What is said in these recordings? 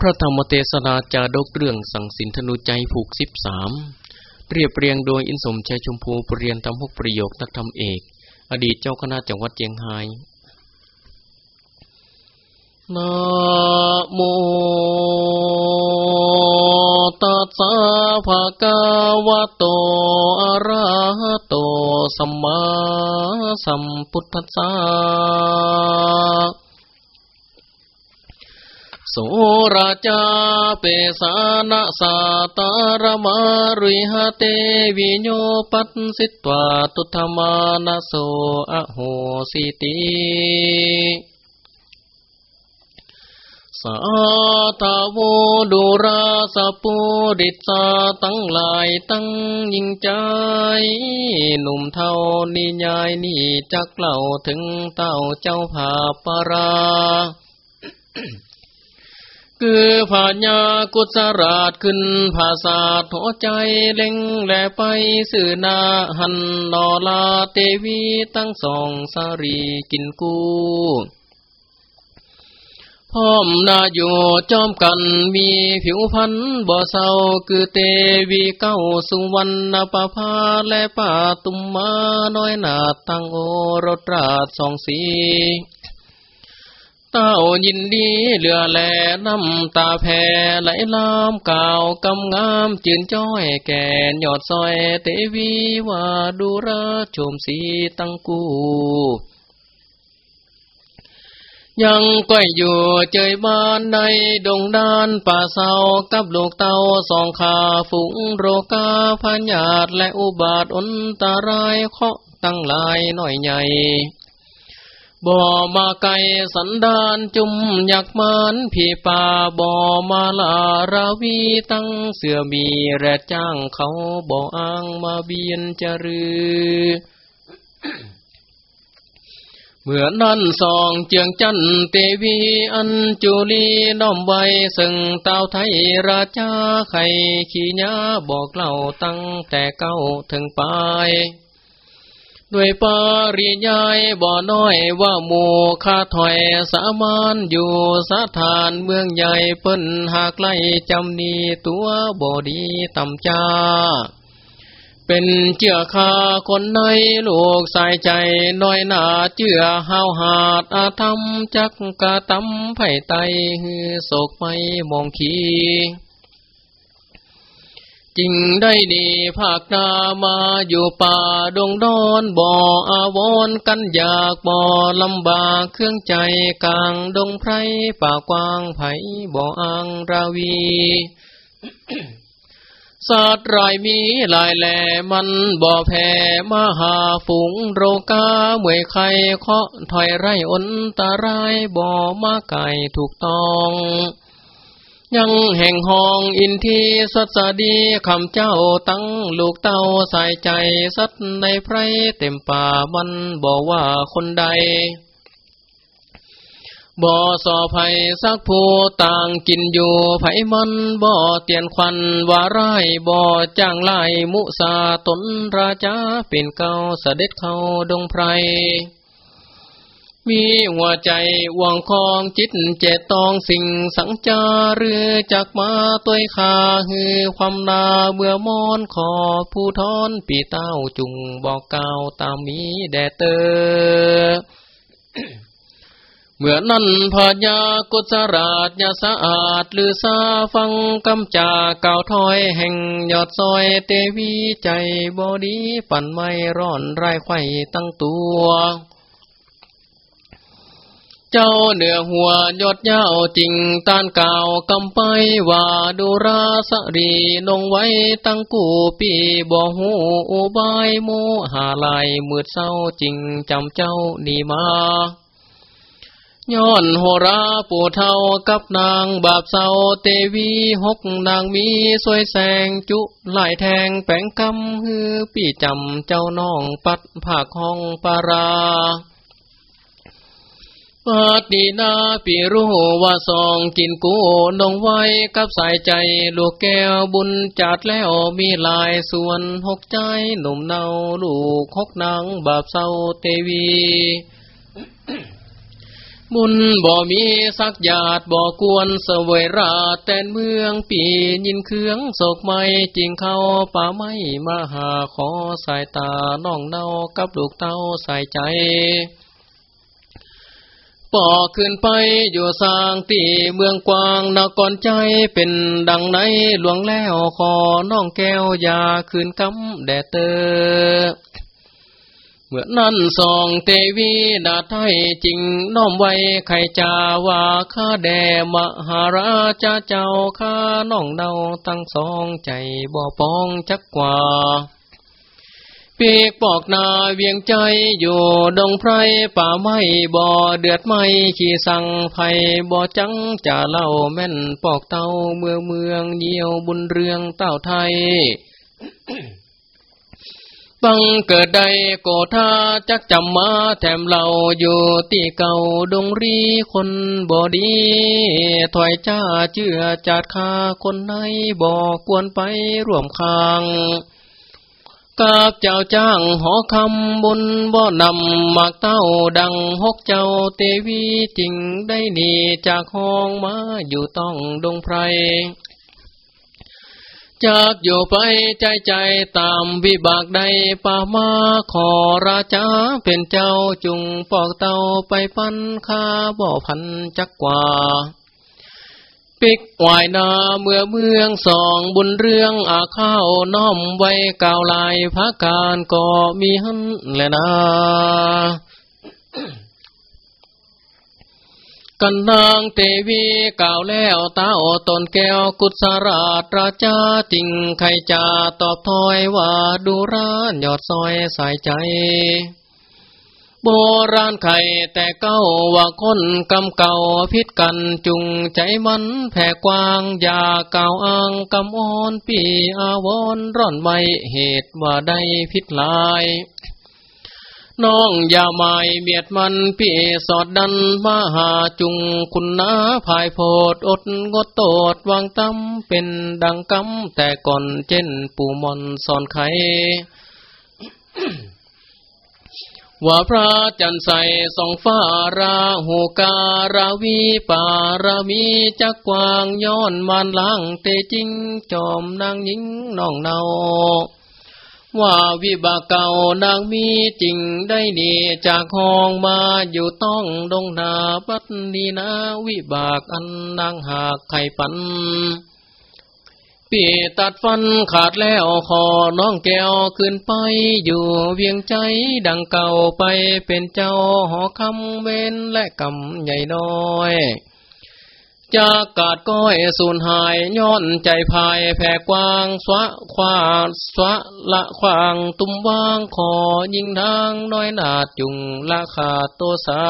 พระธรรมเทศนาจาดกเรื่องสังสินธนุใจผูกสิบสามเรียบเรียงโดยอินสมชัยชมพูปรเรียนทำหกประโยคนักธรรมเอก อดีตเจ้าคณะจังหวัดเจียงไฮ้นะโมตัสสะภะคะวะโตอะระหะโตสัมมาสัมพุทธัสสะ สราจาเปสานะสาตารมาริหะเตวิโยปัสสิตวาตุธมานะโสอะโหสิติสาตาวดุราสปุริสาตั้งหลายตั้งยิ่งใจ หนุ่มเท่านิยายนี่จักเล่าถึงเต้าเจ้าผาปรา คือผาญากุศราชขึ้นภาษาหัวใจเล็งแหลไปสื่อนาหันนอลาเตวีตั้งสองสารีกินกูพร้อมนาอยู่จอมกันมีผิวพันบ่เศร้าคือเตวีเก้าสุวรรณปภาและป่าตุมมาน้อยนาตั้งโอรตราสองสี เต้ายินดีเหลือแลน้ำตาแผ่ไหลลามกาวกำงามจืนจ้อยแก่ยอดซอยเตวีว่าดูระโฉมสีตั้งกูยังก้อยอยู่เจยบ้านในดงดานป่าเศร้ากับลูกเต้าสองขาฝูงโรกาพญาตและอุบาทอนตารายเคาะตั้งลายหน่อยใหญ่ บ่อมาไก่สันดานจุมอยากมันผีป่าบ่อมาลาราวีตั้งเสือมีแรดจ้างเขาบ่ออ้างมาเบียนจะรือเมื่อนั้นสองเจียงจันเตวีอันจุลีน้อมไว้ซึ่งเต้าไทยราชาไข่ขี้ยาบอกเล่าตั้งแต่เก้าถึงปลาย ด้วยปาริยายบ่อน้อยว่าหมู่ข้าถอยสามานอยู่สถานเมืองใหญ่เปิ้นหากไล่จำนีตัวบ่ดีต่ำจ้า เป็นเจือคาคนในลูกสายใจน้อยหนาเจือหาวหาดอาธรรมจักกะตำไผ่ไตฮือโศกไม่มองขี จริงได้ดีภาคนามาอยู่ป่าดงดอนบ่ออาวรกันอยากบ่อลำบากเครื่องใจกลางดงไพรป่ากว้างไผบ่ออังราวีสัตว์รายมีหลายแหล่มันบ่อแผ่มาหาฝูงโรกาเมื่อยไข่เคาะถอยไรอนตารายบ่อมาไก่ถูกต้อง ยังแห่งห้องอินทีสัสดีคำเจ้าตั้งลูกเต้าใส่ใจสัตว์ในไพรเต็มป่ามันบอกว่าคนใดบ่อสอไผ่สักผู้ต่างกินอยู่ไผ่มันบ่อเตียนควันว่าไรายบ่อจ้างไล่มุสาตนราชาเป็นเก่าเสด็จเข้าดงไพร มีหัวใจหวังคองจิตเจตตองสิ่งสังจาเรือจากมาตัวขาฮือความนาเมื่อมอนขอผู้ทอนปีเต้าจุงบอกกล่าวตามมีแดเตอเมื่อนั้นพญากุศราชยาสะอาดลือซาฟังกำจาก่าถอยแห่งยอดซอยเตวีใจบอดีปั่นไม่ร้อนไรไข่ตั้งตัว เจ้าเหนือหัวยอดเย้าจริงต้านเก่ากำไปว่าดูราสรีนงไว้ตั้งกูปีบ่หูอุบายโมหาลายมืดเศร้าจริงจำเจ้านี่มาย้อนโหราปู่เท่ากับนางบาปเศร้าเตวีหกนางมีสวยแสงจุไล่แทงแปงกำฮือปีจำเจ้าน้องปัดภาคห้องปารา ปาดีนาปีรู้ว่าสองกินกูนงไว้กับสายใจ ลูกแก้วบุญจัดแล้วมีหลายส่วนหกใจหนุ่มเนาลูกหกนางบาปเศร้าเตวี บุญบ่มีสักหยาดบ่กวนเสวยราแต่นเมืองปียินเครื่องโศกไม่จริงเข้าป่าไม่มาหาขอสายตาน้องเนากับลูกเต้าใส่ใจ ป่อขึ้นไปอยู่สร้างตีเมืองกวางนกรใจเป็นดังไหนหลวงแล้วขอน้องแก้วอย่าคืนกำแดดเตอเมื่อนั้นสองเตวีดาไทยจริงน้อมไว้ไขจาว่าข้าแด่มหาราชาเจ้าข้าน้องเนาตั้งสองใจบ่ปองจักกว่า ปีกปอกนาเวียงใจอยู่ดงไพรป่าไม้บ่อเดือดไม่ขี่สั่งไผ่บ่อจังจะเล่าแม่นปอกเต้าเมืองเมืองเยี่ยวบุญเรืองเต้าไทยบังเกิดใดโกธาจักจำมาแถมเราอยู่ที่เก่าดงรีคนบ่ดีถอยจ้าเชื่อจัดคาคนไหนบอกกวนไปร่วมคาง กับเจ้าจ้างหอคำบุญบ่นำมากเต้าดังหกเจ้าเตวีจริงได้หนีจากห้องมาอยู่ต้องดงไพรจากอยู่ไปใจใจตามวิบากใดป่ามาขอราชาเป็นเจ้าจุงปอกเต้าไปปันคาบ่พันจักกว่า ปิกวายนาเมื่อเมืองสองบุญเรื่องอาข้าวน้อมไว้กาวลายพักการก็มีหันแลยนะกันนางเตวีกล่าวแล้วตาโอตนแก้วกุศราชราชาจิงใครจะตอบถอยว่าดูร้านยอดซอยสายใจ โบราณไข่แต่เก้าว่าคนกำเก่าพิษกันจุงใจมันแผ่กว้างอย่าเก่าอ้างกำอ่อนปีอาวรร่อนไม่เหตุว่าได้พิษลายน้องอย่าหมายเมียดมันพี่สอดดันมาหาจุงคุณนาภายโพดอดงดโตดวางตั้มเป็นดังกำแต่ก่อนเจนปูมอนสอนไข ว่าพระจันทร์ใสสองฟ้าราหูการาวีปารามีจักกวางย้อนมานล้างเตจิงจอมนางหญิงน้องเนา ว่าวิบากเก่านางมีจริงได้นีจากห้องมาอยู่ต้องดงนาปัตนีนาวิบากอันนางหากไข่ปัน ปีตัดฟันขาดแล้วคอน้องแก้วขึ้นไป อยู่เวียงใจดังเก่าไปเป็นเจ้าหอคำเว้นและกำใหญ่น้อยจากกาดก้อยสูญหายย้อนใจภายแผ่กว้าง สวะควาสวะละควางตุ้มว่างคอยิงนางน้อยนาดจุงละขาดตัวสา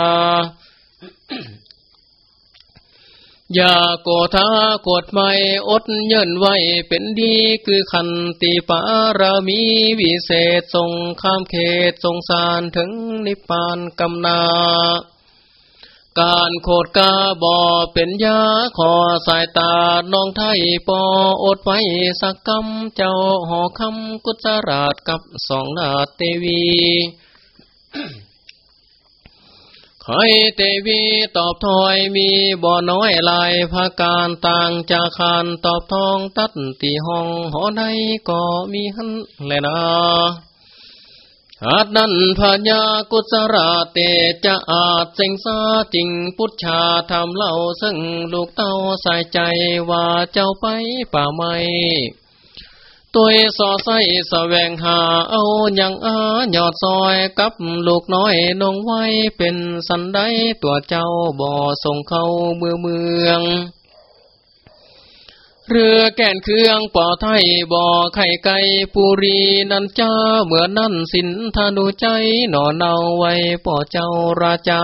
อย่าโกธากดไม่อดเยินไว้เป็นดีคือขันติปารามีวิเศษทรงข้ามเขตทรงสารถึงนิพพานกำนาการโคดกาบอเป็นยาขอสายตาน้องไทยปออดไว้สักกำเจ้าหอคำกุศราชกับสองนาเตวี คอยเตวีตอบถอยมีบ่อน้อยลายภาการต่างจากคานตอบทองตัดตีห้องหอใดก็มีหันแลนะอาจนั้นพญากุศราเตจะอาจเสงสาจริงพุทธาทำเล่าซึ่งลูกเต้าใส่ใจว่าเจ้าไปป่าไม่ ตัวสอใสสแวงหาเอาอย่างอายอดซอยกับลูกน้อยนงไว้เป็นสันได้ตัวเจ้าบ่อส่งเข้าเมืองเมืองเรือแก่นเครื่องป่อไทยบ่อไข่ไก่ปุรีนันจ้าเหมือนนั่นสินธนูใจหน่อเนาไว้ป่อเจ้าราชา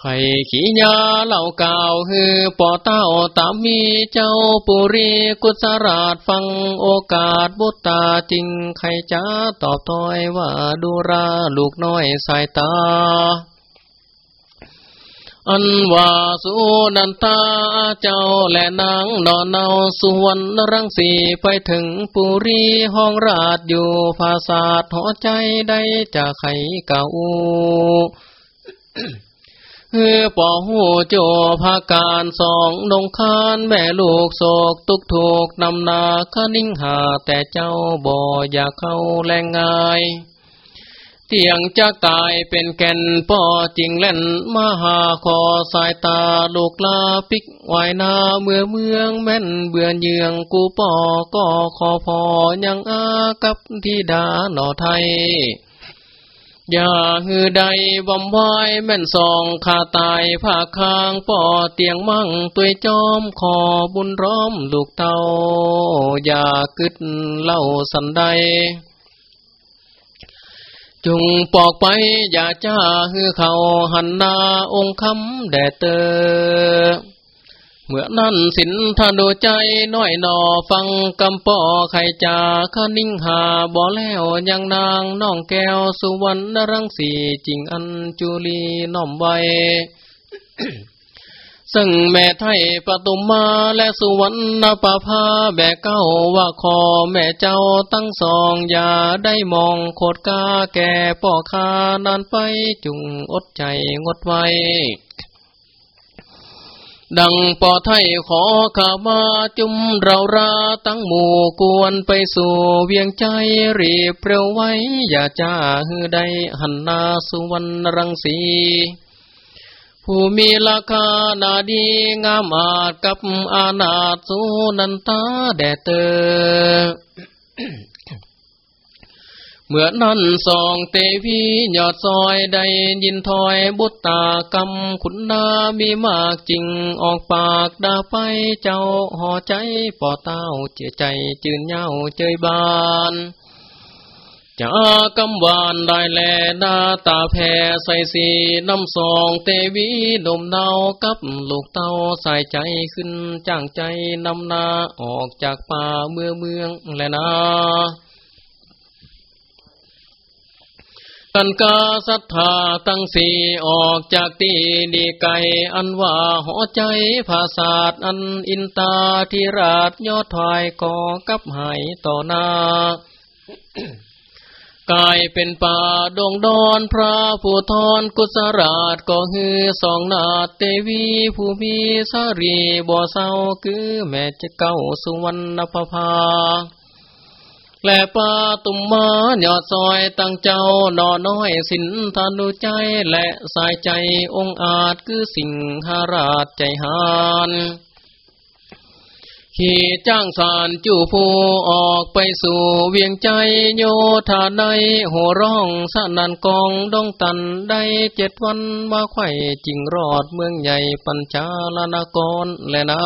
ไข่ขี้ยาเหล่าเก่าฮือปอเต้าตามมีเจ้าปุรีกุศราชฟังโอกาสบุตตาจริงไข่จ้าตอบถอยว่าดูราลูกน้อยสายตาอันว่าสุนันตาเจ้าและนางนอนเนาสุวรรณรังสีไปถึงปุรีห้องราชอยู่ภาษาหอใจได้จากไข่เก่า ฮือป่อหูโจภาการสองนงคานแม่ลูกโศกตุกถูกนำนาคนิ่งหาแต่เจ้าบ่อยากเข้าแรงง่ายเตียงจะตายเป็นแก่นป่อจริงเล่นมหาคอสายตาลูกลาปิกวายนาเมื่อเมืองแม่นเบื่อเยืองกูป่อก็ขอพอยังอากับทิดาหน่อไทย อย่าหือใดบำวายแม่นสองขาตายผ้าคางป่อเตียงมั่งตัวจอมขอบุญร้อมลูกเต้าอย่ากึดเล่าสันใด จุงปอกไปอย่าจ้าฮือเขาหันนาองค์คำแดเตอ เมื่อนั้นสินทานดูใจน้อยหนอฟังกำปอไข่จ่าขนิ่งหาบ่แล้วยังนางน้องแก้วสุวรรณรังสีจริงอันจุลีน้อมไว้ซึ่งแม่ไทยปตุมมาและสุวรรณปภาแบกเก้าว่าคอแม่เจ้าตั้งสองอย่าได้มองโคดกาแก่ป่อคานานไปจุงอดใจงดไว้ ดังปอไทยขอข้ามาจุมเราราตั้งหมู่กวนไปสู่เวียงใจรีบเร็วไว้ อย่าจ้าฮือใดหันนาสุวรรณรังสีผู้มีราคานาดีงามอาจกับอาณาสุนันตาแดเตอ เมื่อนั้นสองเตวียอดซอยได้ยินถอยบุตตากรรมขุนนามีมากจริงออกปากดาไปเจ้าห่อใจป่อเต้าเจียใจจืนเย้าเจยบานจากำวานได้แลนาตาแพ่ใส่สีน้ำสองเตวีดมเนากับลูกเต้าใส่ใจขึ้นจ้างใจนำนาออกจากป่าเมืองเมืองแลนา กันกาศรัทธาตั้งสีออกจากตีดีไกอันว่าหัวใจภาษาดอันอินตาที่ราชยอดถอยก่อกับหายต่อหน้ากายเป็นป่าดงดอนพระผู้ทอนกุศราชก็ฮือสองนาเตวีผู้มีสารีบ่อเศร้าคือแม่จะเก้าสุวรรณภพา แลปาตุมมาหยอดซอยตั้งเจ้านอน้อยสินทานุใจและสายใจองอาจคือสิ่งหาราชใจหานขี่จ้างสารจูผู้ออกไปสู่เวียงใจโยธาในหัวร้องสนันกองดองตันได้เจ็ดวันมาไข่จิงรอดเมืองใหญ่ปัญจาลนากรและนา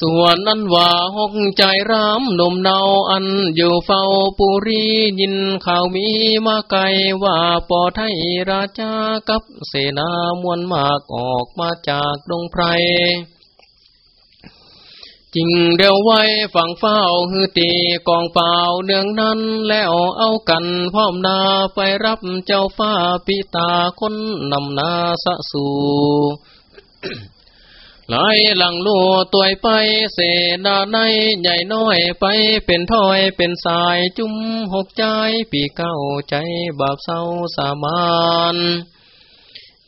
ส่วนนั้นว่าหกใจรามนมเนาอันอยู่เฝ้าปุรียินข่าวมีมาไกลว่าปอไทยราชากับเสนามวลมากออกมาจากดงไพรจริงเดียวไว้ฝั่งเฝ้าฮือตีกองเปล่าเนืองนั้นแล้วเอากันพร้อมนาไปรับเจ้าฟ้าปิตาคนนำนาสะสู่ ไหลหลังลัวตัวไปเสนาในใหญ่น้อยไปเป็นถ้อยเป็นสายจุ้มหกใจปีเก้าใจบาปเศร้าสามาน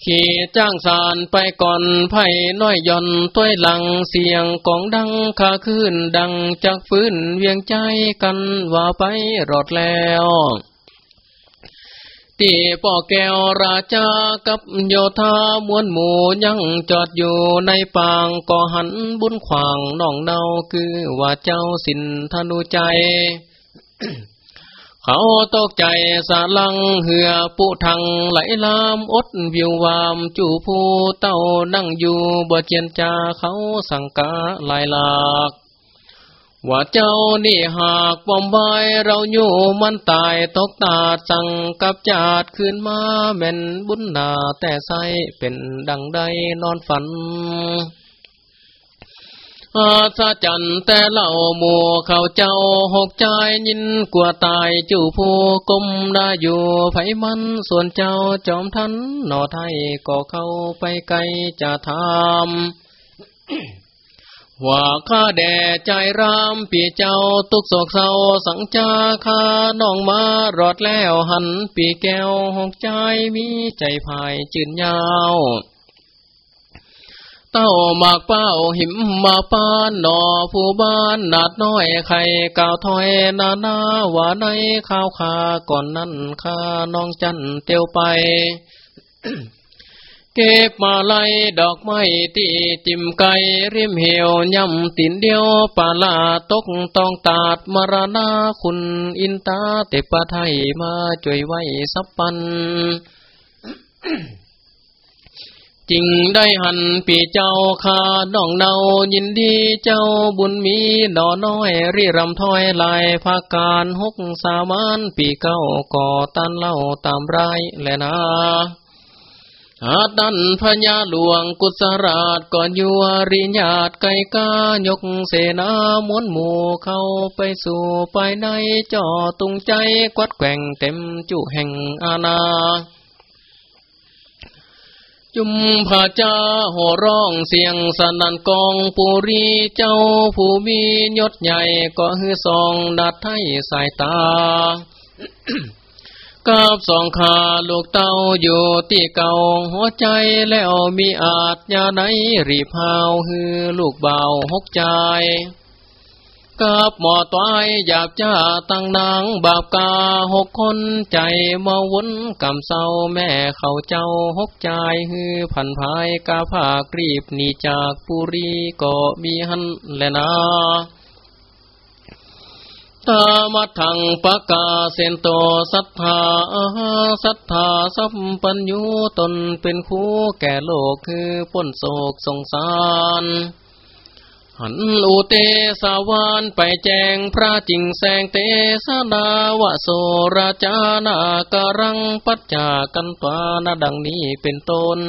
ขี่จ้างสารไปก่อนไผ่น้อยย่อนต้วยหลังเสียงกองดังคาขึ้นดังจากฟื้นเวียงใจกันว่าไปรอดแล้ว ตีป่อแก้วราชากับโยธามวนหมูยังจอดอยู่ในปางก่อหันบุญขวางน้องเนาคือว่าเจ้าสินธนุใจ เขาตกใจสาลังเหือปุทังไหลลามอดวิววามจูผู้เต้านั่งอยู่บ่เจียนจาเขาสังกาลายหลาก ว่าเจ้านี่หากปอมใบเราอยู่มันตายตกตาสั่งกับจาดขึ้นมาแม่นบุญนาแต่ใสเป็นดังใดนอนฝัน อาสะจันแต่เล่าหมัวเขาเจ้าหกใจยินกว่าตายจู่ผู้กลมได้อยู่ไผมันส่วนเจ้าจอมทันหนอไทยก็เข้าไปไกลจะทำ ว่าข้าแด่ใจรามปีเจ้าตุกโศกเศร้าสังจาข้าน้องมารอดแล้วหันปีแก้วหกใจมีใจภายจืนยาวเต้าหมากเป้าหิมมาปานหนอผู้บ้านนาดน้อยไข่กาวถอยนานาว่าในข้าวขาก่อนนั้นข้าน้องจันเตียวไป ก็บมาไล่ดอกไม้ตีจิมไก่ริมเหวย่ำตินเดียวปาลาตกต้องตาดมรณาคุณอินตาเตปะไทยมาจ่วยไว้สับปันจริงได้หันปีเจ้าคาน้องเนายินดีเจ้าบุญมีดอน้อยรีรำถ้อยลายภาการหกสามานปีเก้าก่อตันเล่าตามไรแลนะ อาดันพญาหลวงกุศราชก่อนยัวริญาตไก่กายกเสนามวนหมู่เข้าไปสู่ไปในจอตุงใจกวัดแกว่งเต็มจุแห่งอาณาจุมผาจาโหร้องเสียงสนันกองปุรีเจ้าผู้มียศใหญ่ก็ฮือสองดัดไทยสายตา กับสองขาลูกเต้าอยู่ที่เก่าหัวใจแล้วมีอาจยาไหนรีพาวฮือลูกเบาหกใจกับหมอตายหยาบจ้าตั้งนางบาปกาหกคนใจมาวนกำเศร้าแม่เขาเจ้าหกใจฮือพันภายกาผากรีบหนีจากปุรีก็มีหันแลนา ตามัทังปะกาเซนโตสัทธาสัทธาสัพปัญญูตนเป็นคู่แก่โลกคือพ้นโศกสงสารหันอุเตสาวานไปแจงพระจิงแสงเตสนาวโสราจานากรังปัจจากันตวานาดังนี้เป็นต้น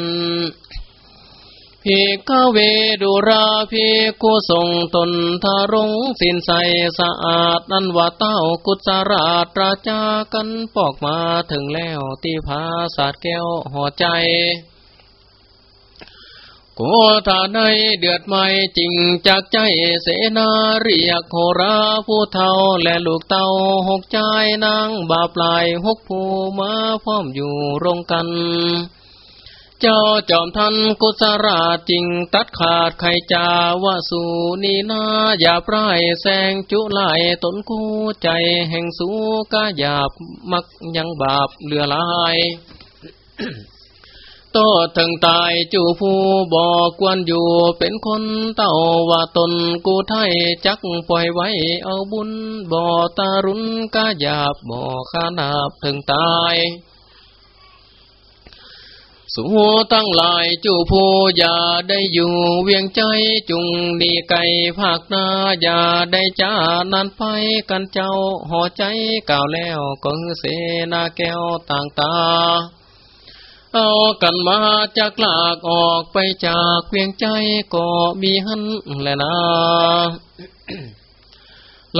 พิกเวดุราพิกุทรงตนทารงสินใสสะอาดนันว่าเต้ากุศราตราจากันปอกมาถึงแล้วตีพาสาดแก้วหัวใจโกธาในเดือดไม่จริงจากใจเสนาเรียกโหราผู้เท่าและลูกเต้าหกใจนางบาปลายหกผู้มาพร้อมอยู่รงกัน เจ้าจอมทันกุศราจริงตัดขาดไขจาวาสูนีนาอย่าปลายแสงจุไลตนคู่ใจแห่งสูกาหยาบมักยังบาปเลือลายโตถึงตายจูผู้บอกวนอยู่เป็นคนเต่าว่าตนกูไทยจักปล่อยไว้เอาบุญบ่อตารุนกาหยาบบ่อขานาบถึงตาย สู่ตั้งหลายจูผู้อย่าได้อยู่เวียงใจจุงดีไก่ภาคนาอย่าได้จ้านันไปกันเจ้าห่อใจก่าวแล้วก็เสนาแก้วต่างตาเอากันมาจากลากออกไปจากเพียงใจก็มีหันและนะ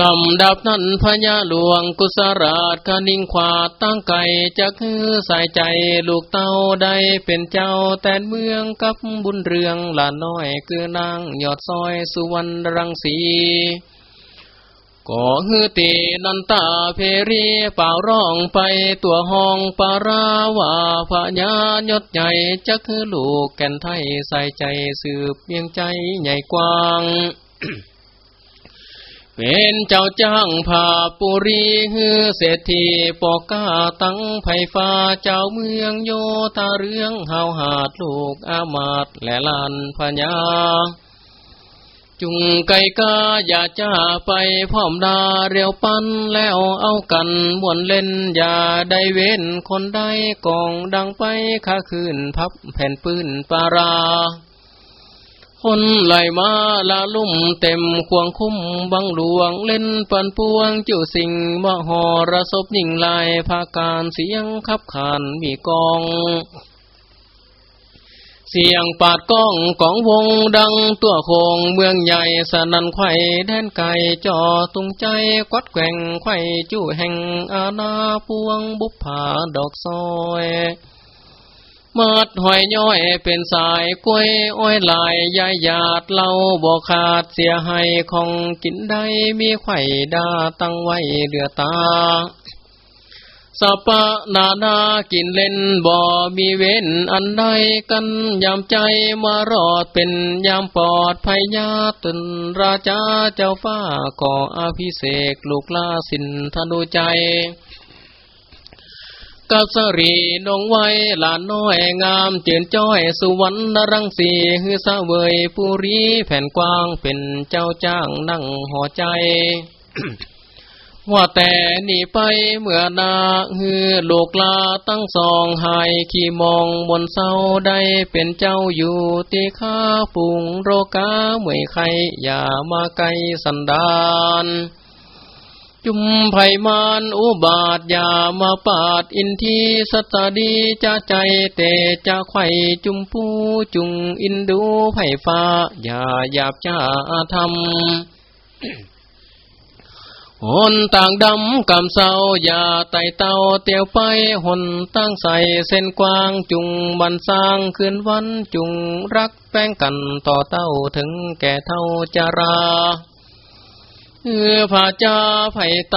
ลำดับนั้นพญาหลวงกุศราชคนิ่งขวาตั้งไก่จะคือใส่ใจลูกเต้าได้เป็นเจ้าแต่เมืองกับบุญเรืองหลานน้อยคือนางยอดซอยสุวรรณรังสีก็ฮือตีนันตาเพรีเป่าร้องไปตัวห้องปาราวาพญายศใหญ่จะคือลูกแก่นไทยใส่ใจสืบเพียงใจใหญ่กว้าง เป็นเจ้าจ้างผาปุรีฮือเศรษฐีปอกกาตั้งไผฟ้าเจ้าเมืองโยธาเรื่องหาวหาดลูกอามาตและลานพญาจุงไก่กาอย่าจ้าไปพร้อมดาเรียวปันแล้วเอากันบวนเล่นอย่าได้เว้นคนใดกองดังไปข้าคืนพับแผ่นปืนปารา คนไหลมาละลุ่มเต็มควงคุ้มบังหลวงเล่นปันปวงจุสิ่งมหรสพยิ่งลายภาการเสียงขับขานมีกอง เสียงปาดก้องของวงดังตัวโคงเมืองใหญ่สนันไข่แดนไก่จอตุงใจกวัดแกว่งไข่จู่แห่งอาณาพวงบุพผาดอกซอย มัดหอยย้อยเป็นสายกล้วยอ้อยลายยายหยาดเล่าบ่ขาดเสียให้ของกินได้มีไข่ดาตั้งไว้เดือตาสปะนานากินเล่นบ่มีเว้นอันใดกันยามใจมารอดเป็นยามปลอดภัยญาตุนราชาเจ้าฟ้าก่ออภิเษกลูกลาสินธนุใจ กัสรีนงไว้หลานน้อยงามเจือนจ้อยสุวรรณรังสีฮือสะเวยปุรีแผ่นกว้างเป็นเจ้าจ้างนั่งห่อใจ ว่าแต่นี่ไปเมื่อนาฮือโลกลาตั้งสองหายขี่มองบนเศร้าได้เป็นเจ้าอยู่ตีข้าปุงโรกาเมื่อใครอย่ามาไกลสันดาน จุมไผ่มานอุบาทยามาปาดอินทีสตดีจะใจเตจะไข่จุมปูจุงอินดูไผ่ฟ้าอย่าหยาบจ้าทำหนต่างดำกำเศร้าอย่าไต่เต้าเตียวไปหนตั้งใส่เส้นกว้างจุงบันสร้างคืนวันจุงรักแป้งกันต่อเต้าถึงแก่เท่าจารา เออผาจ้าไผ่ไต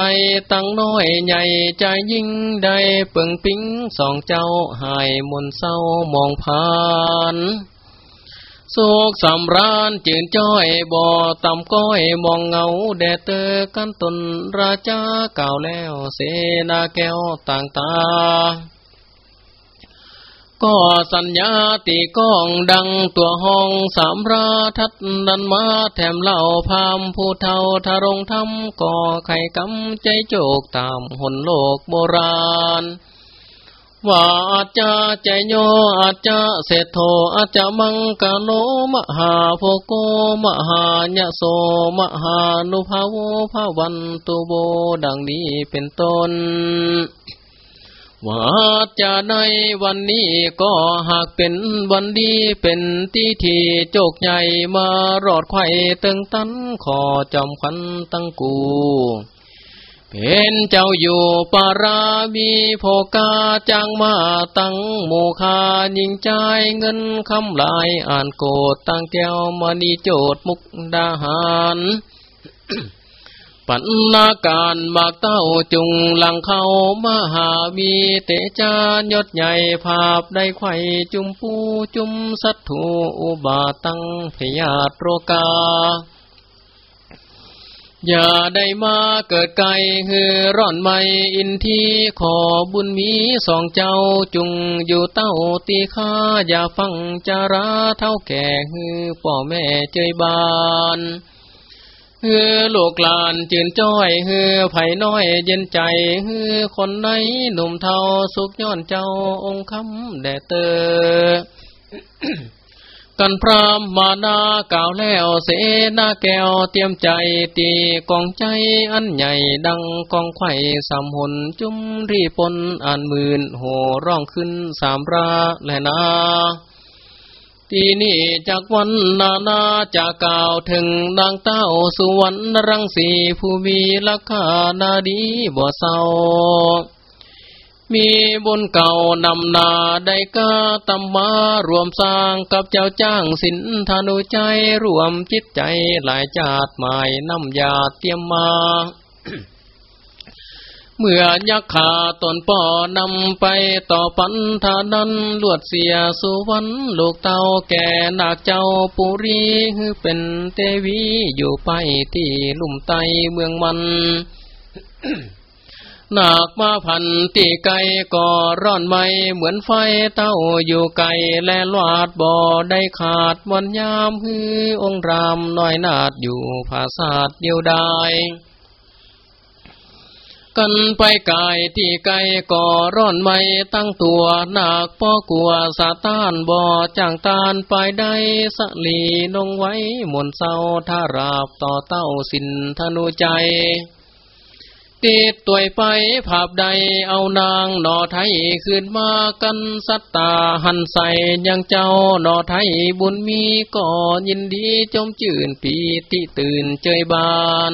ตั้งน้อยใหญ่ใจยิ่งได้เปิงปิ้งสองเจ้าหายมนเศร้ามองผ่านโศกสำรานจืนจ้อยบ่อต่ำก้อยมองเงาแดดเตอกันตนราชาเก่าแล้วเสนาแก้วต่างตา ก็สัญญาตีก้องดังตัวห้องสามราทัดดันมาแถมเล่าพามผู้เท่าทารงทำก่อไข่กำใจโจกตามหนโลกโบราณว่าอาจจะใจโยอาจจะเศรษโทอาจจะมังกะโนมหาโพโกมหาญโสมหานุภาวภาวันตุโบดังนี้เป็นต้น ว่าจะในวันนี้ก็หากเป็นวันดีเป็นที่ที่โจกใหญ่มารอดไข่ตึงตันขอจำขันตั้งกู เป็นเจ้าอยู่ปารามีโภกาจางมาตั้งโมคายิงใจเงินคำลายอ่านโกดตั้งแก้วมณีโจดมุกดาหาร ปัญนาการมากเต้าจุงหลังเข้ามาหามีเตจานยศใหญ่ภาพได้ไข่จุมปูจุมสัตถุอุบาตังพยาตโรกา อย่าได้มาเกิดไกลฮือร่อนไม่อินทีขอบุญมีสองเจ้าจุงอยู่เต้าตีข้าอย่าฟังจาราเท่าแก่ฮือพ่อแม่เจยบาน เฮือลูกหลานจืนจ้อยเฮือไผ่น้อยเย็นใจเฮือคนไหนหนุ่มเทาสุกย้อนเจ้าองค์คำแดเตอกันพรามมานาก่าวแล้วเสนาแก้วเตรียมใจตีกองใจอันใหญ่ดังกองไข่สามหนจุ้มรีปนอ่านหมื่นโหร้องขึ้นสามราและนา ที่นี่จากวันนานาจะกล่าวถึงนางเต้าสุวรรณรังสีผู้มีลักขานาดีบ่เศร้า มีบุญเก่านำนาได้กาตำมารวมสร้างกับเจ้าจ้างสินธนุใจรวมจิตใจหลายจาดหมายน้ำยาเตรียมมา เมื่อยักขาตนป่อนำไปต่อปันธานันลวดเสียสุวรรณลูกเต่าแก่นาคเจ้าปุรีเป็นเทวีอยู่ไปที่ลุ่มไตเมืองมันนาคมาพันตีไก่ก่อร่อนไม่เหมือนไฟเต้าอยู่ไก่และลวาดบ่อได้ขาดวันยามฮือองรามน้อยนาดอยู่ภาษาเดียวดาย กันไปกายที่ไกลก่อร้อนไม่ตั้งตัวหนักพ่อกลัวสาตานบ่อจ้างตานไปได้สลีนงไว้หมนเศร้าท่าราบต่อเต้าสินธนุใจติดตัวไปภาพใดเอานางนอไทยขึ้นมากันสัตตาหันใส่ยังเจ้านอไทยบุญมีก่อยินดีจมจื่นปีติตื่นเจยบาน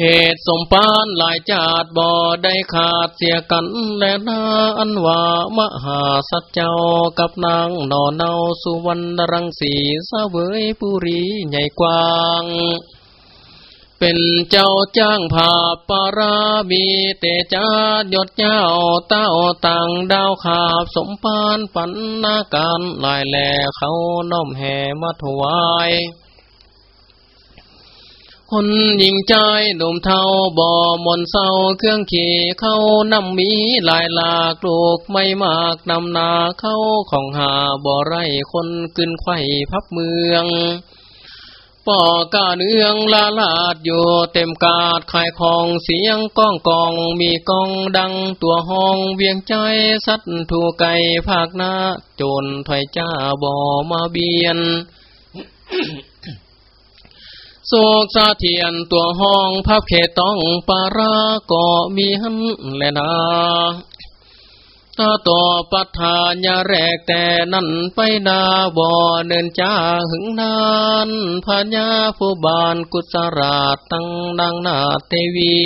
เหตุสมปานหลายจาดบ่ได้ขาดเสียกันและนาอันว่ามหาสัจเจ้ากับนางนอเนาสุวรรณรังสีสเวย ปุรีใหญ่กว้าง เป็นเจ้าจ้างผาปาราบีเตจายดเจ้าเต้าต่างดาวขาบสมปานปันนาการลายแหล่เขาน้อมแห่มาถวาย คนยิงใจหนุ่มเทาบ่อมนเศร้าเครื่องขี่เข้านำมีลายลากลูกไม่มากนำนาเข้าของหาบ่อไรคนขึ้นไข่พับเมืองป่อกาเนืองลาลาดอยู่เต็มกาดขายของเสียงก้องกองมีกองดังตัวห้องเวียงใจสัตว์ถูไก่ภาคนาโจนถอยจ้าบ่อมาเบียน โซกสาเทียนตัวห้องพับเขตต้องปาราก็มีหันแลนาตาต่อปัฏฐานยาแรกแต่นั่นไปนาบ่อเนินจ้าหึงนานพญาผู้บานกุศราตั้งดังนาเทวี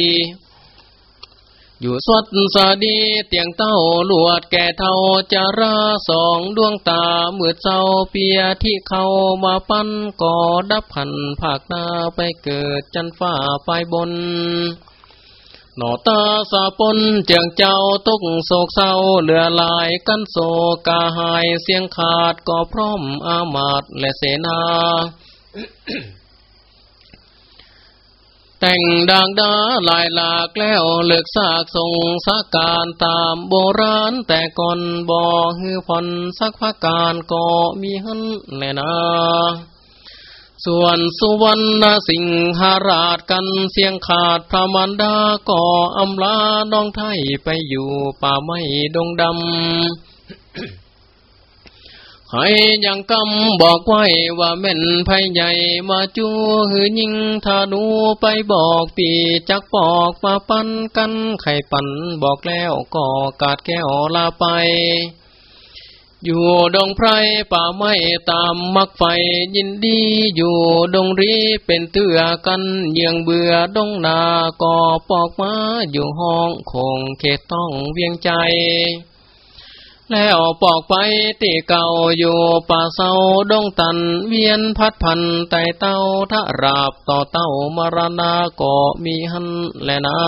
อยู่สวดสดีเตียงเต้าลวดแก่เท่าจาราสองดวงตาเมื่อเจ้าเปียที่เขามาปั้นก่อดับขันภาคนาไปเกิดจันฟ้าไปบนหนอตาสาปนเจียงเจ้าตกโศกเศร้าเหลือลายกันโศกาหายเสียงขาดก็พร้อมอามาตและเสนา แต่งดังดาลายหลากแล้วเลือกซากทรงสักการตามโบราณแต่ก่อนบ่ฮือผ่อนสักพักการก็มีหันแน่นาส่วนสุวรรณสิงหาราชกันเสียงขาดพระมันดาก็อำลาน้องไทยไปอยู่ป่าไม้ดงดำ ให้ยังกำบอกไว้ว่าเม่นภัยใหญ่มาจูหือยิงธานูไปบอกปีจักปอกมาปันกันไข่ปั่นบอกแล้วก็กาดแก้วลาไป อยู่ดงไพรป่าไม้ตามมักไฟยินดีอยู่ดงรีเป็นเตือกันเยืองเบื่อดงนาก็ปอกมาอยู่ห้องคงเขตต้องเวียงใจ แล้วปอกไปตีเก่าอยู่ป่าเศร้าดงตัน เวียนพัดพันไต่เต้าทะราบต่อเต้ามรณาก็มีหันแลนา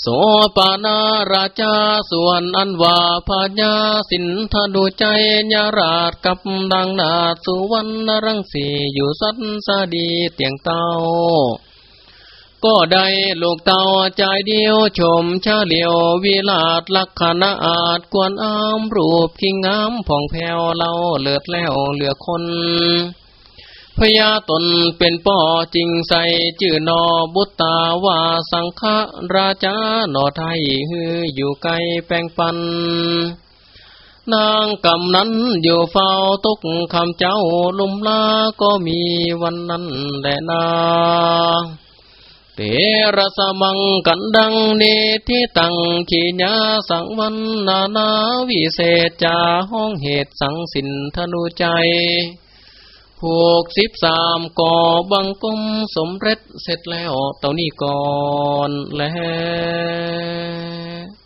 โสปานาราชาส่วนอันว่าพญาสินทดูใจญาราชกับดังนาสุวรรณรังสีอยู่สัตสดีเตียงเต้า ก็ได้ลูกเต่าใจเดียวชมชาเหลียววิลาดลักษณะอาจกวนอามรูปคิงงามผ่องแผ้วเราเลือดแล้วเหลือคนพญาตนเป็นป่อจริงใสจื่อนอบุตตาว่าสังฆราชาหนอไทยฮืออยู่ไกลแปงปัน นางกำนั้นอยู่เฝ้าตุกคำเจ้าลุมลาก็มีวันนั้นแหละนา เตระสมังกันดังเนทิตังขีญาสังวันนานาวิเศษจาห้องเหตุสังสินธนุใจหกสิบสามก่อบังกมสมเร็จเสร็จแล้วเต่านี้ก่อนแล้ว